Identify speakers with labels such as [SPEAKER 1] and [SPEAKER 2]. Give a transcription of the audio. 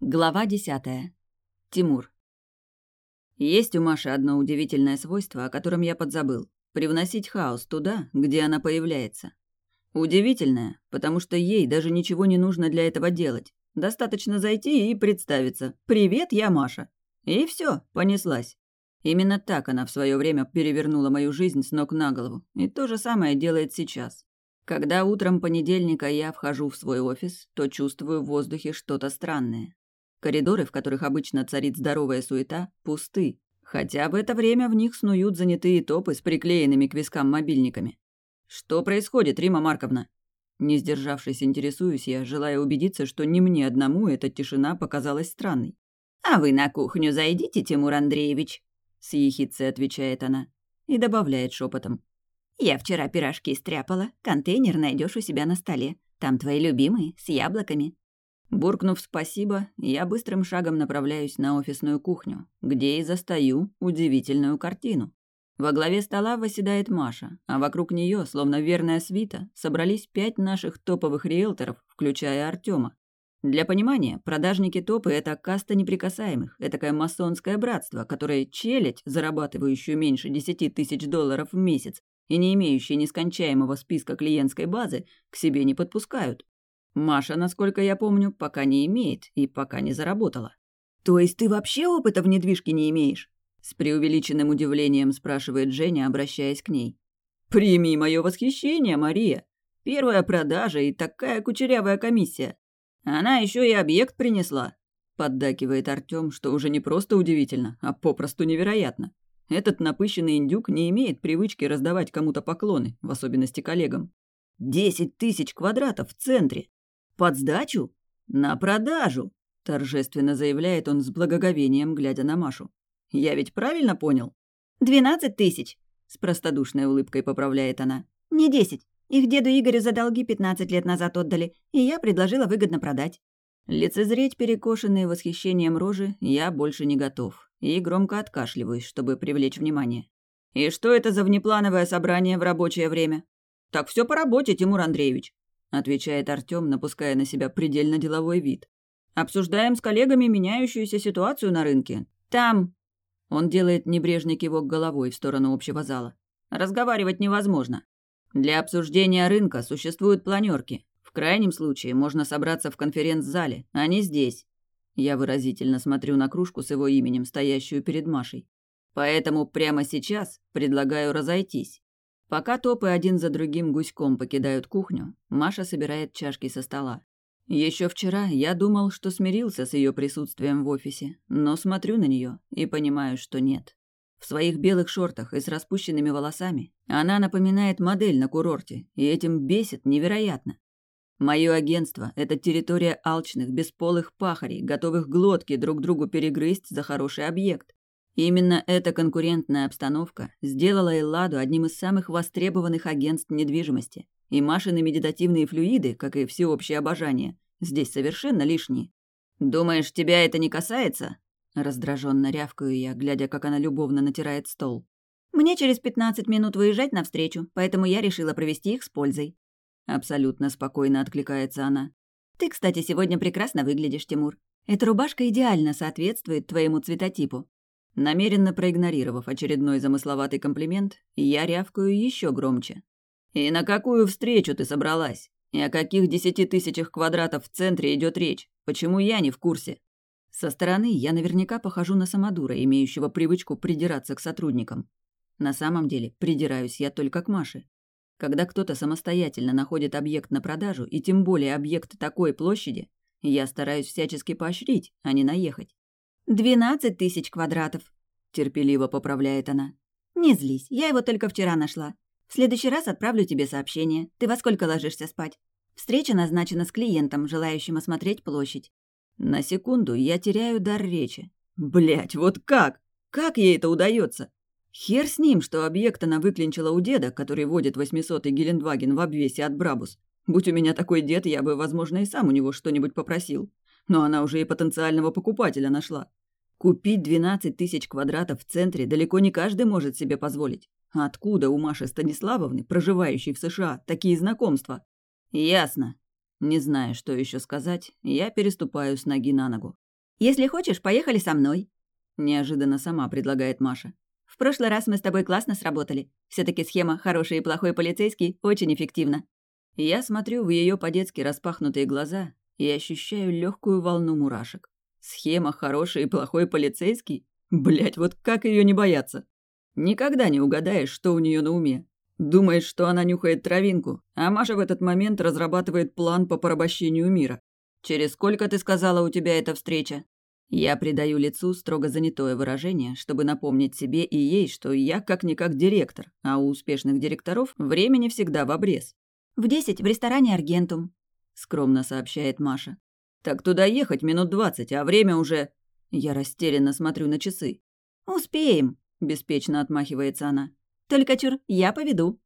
[SPEAKER 1] Глава десятая. Тимур. Есть у Маши одно удивительное свойство, о котором я подзабыл. Привносить хаос туда, где она появляется. Удивительное, потому что ей даже ничего не нужно для этого делать. Достаточно зайти и представиться «Привет, я Маша». И все, понеслась. Именно так она в свое время перевернула мою жизнь с ног на голову. И то же самое делает сейчас. Когда утром понедельника я вхожу в свой офис, то чувствую в воздухе что-то странное. Коридоры, в которых обычно царит здоровая суета, пусты, хотя в это время в них снуют занятые топы с приклеенными к вискам мобильниками. «Что происходит, Рима Марковна?» Не сдержавшись, интересуюсь я, желая убедиться, что не мне одному эта тишина показалась странной.
[SPEAKER 2] «А вы на кухню зайдите, Тимур Андреевич», — с ехидцей отвечает она и добавляет шепотом. «Я вчера пирожки стряпала, контейнер найдешь у себя на столе. Там твои любимые, с яблоками.
[SPEAKER 1] Буркнув спасибо, я быстрым шагом направляюсь на офисную кухню, где и застаю удивительную картину. Во главе стола восседает Маша, а вокруг нее, словно верная свита, собрались пять наших топовых риэлторов, включая Артема. Для понимания, продажники топы – это каста неприкасаемых, этакое масонское братство, которое челядь, зарабатывающую меньше десяти тысяч долларов в месяц и не имеющие нескончаемого списка клиентской базы, к себе не подпускают. Маша, насколько я помню, пока не имеет и пока не заработала. «То есть ты вообще опыта в недвижке не имеешь?» С преувеличенным удивлением спрашивает Женя, обращаясь к ней. «Прими мое восхищение, Мария. Первая продажа и такая кучерявая комиссия. Она еще и объект принесла», — поддакивает Артем, что уже не просто удивительно, а попросту невероятно. Этот напыщенный индюк не имеет привычки раздавать кому-то поклоны, в особенности коллегам. «Десять тысяч квадратов в центре! Под сдачу? На продажу!» – торжественно заявляет он с благоговением, глядя на Машу. «Я ведь правильно понял?»
[SPEAKER 2] «Двенадцать тысяч!»
[SPEAKER 1] – с простодушной улыбкой поправляет она.
[SPEAKER 2] «Не десять. Их деду Игорю за долги пятнадцать лет назад отдали, и я предложила выгодно продать».
[SPEAKER 1] Лицезреть перекошенные восхищением рожи я больше не готов, и громко откашливаюсь, чтобы привлечь внимание. «И что это за внеплановое собрание в рабочее время?» «Так все по работе, Тимур Андреевич. — отвечает Артём, напуская на себя предельно деловой вид. «Обсуждаем с коллегами меняющуюся ситуацию на рынке. Там...» Он делает небрежный кивок головой в сторону общего зала. «Разговаривать невозможно. Для обсуждения рынка существуют планерки. В крайнем случае можно собраться в конференц-зале, а не здесь». Я выразительно смотрю на кружку с его именем, стоящую перед Машей. Поэтому прямо сейчас предлагаю разойтись. Пока топы один за другим гуськом покидают кухню, Маша собирает чашки со стола. Еще вчера я думал, что смирился с ее присутствием в офисе, но смотрю на нее и понимаю, что нет. В своих белых шортах и с распущенными волосами она напоминает модель на курорте, и этим бесит невероятно. Мое агентство – это территория алчных, бесполых пахарей, готовых глотки друг другу перегрызть за хороший объект. Именно эта конкурентная обстановка сделала Элладу одним из самых востребованных агентств недвижимости. И Машины медитативные флюиды, как и всеобщее обожание, здесь совершенно лишние. «Думаешь, тебя это не касается?» Раздраженно рявкаю я, глядя, как она любовно натирает стол.
[SPEAKER 2] «Мне через пятнадцать минут выезжать навстречу, поэтому я решила провести их с пользой».
[SPEAKER 1] Абсолютно спокойно откликается она.
[SPEAKER 2] «Ты, кстати, сегодня прекрасно выглядишь, Тимур. Эта рубашка идеально соответствует твоему цветотипу.
[SPEAKER 1] Намеренно проигнорировав очередной замысловатый комплимент, я рявкаю еще громче. «И на какую встречу ты собралась? И о каких десяти тысячах квадратов в центре идет речь? Почему я не в курсе?» Со стороны я наверняка похожу на самодура, имеющего привычку придираться к сотрудникам. На самом деле придираюсь я только к Маше. Когда кто-то самостоятельно находит объект на продажу, и тем более объект такой площади, я стараюсь всячески поощрить, а не наехать.
[SPEAKER 2] «Двенадцать тысяч квадратов», — терпеливо поправляет она. «Не злись, я его только вчера нашла. В следующий раз отправлю тебе сообщение. Ты во сколько ложишься спать? Встреча назначена с клиентом, желающим осмотреть площадь».
[SPEAKER 1] На секунду я теряю дар речи. Блять, вот как? Как ей это удается? Хер с ним, что объект она выклинчила у деда, который водит 800-й Гелендваген в обвесе от Брабус. Будь у меня такой дед, я бы, возможно, и сам у него что-нибудь попросил. Но она уже и потенциального покупателя нашла. Купить 12 тысяч квадратов в центре далеко не каждый может себе позволить. А откуда у Маши Станиславовны, проживающей в США, такие знакомства? Ясно. Не зная, что еще сказать, я переступаю с ноги на ногу.
[SPEAKER 2] Если хочешь, поехали со мной», — неожиданно сама предлагает Маша. «В прошлый раз мы с тобой классно сработали. все таки схема «хороший и плохой полицейский» очень эффективна».
[SPEAKER 1] Я смотрю в ее по-детски распахнутые глаза и ощущаю легкую волну мурашек. Схема «хороший и плохой полицейский»? Блять, вот как ее не бояться? Никогда не угадаешь, что у нее на уме. Думаешь, что она нюхает травинку, а Маша в этот момент разрабатывает план по порабощению мира. «Через сколько, ты сказала, у тебя эта встреча?» Я придаю лицу строго занятое выражение, чтобы напомнить себе и ей, что я как-никак директор, а у успешных директоров времени всегда в обрез.
[SPEAKER 2] «В десять в ресторане «Аргентум», — скромно сообщает Маша.
[SPEAKER 1] «Так туда ехать минут двадцать, а время уже...» Я растерянно смотрю на часы.
[SPEAKER 2] «Успеем», — беспечно отмахивается она. «Только чур, я поведу».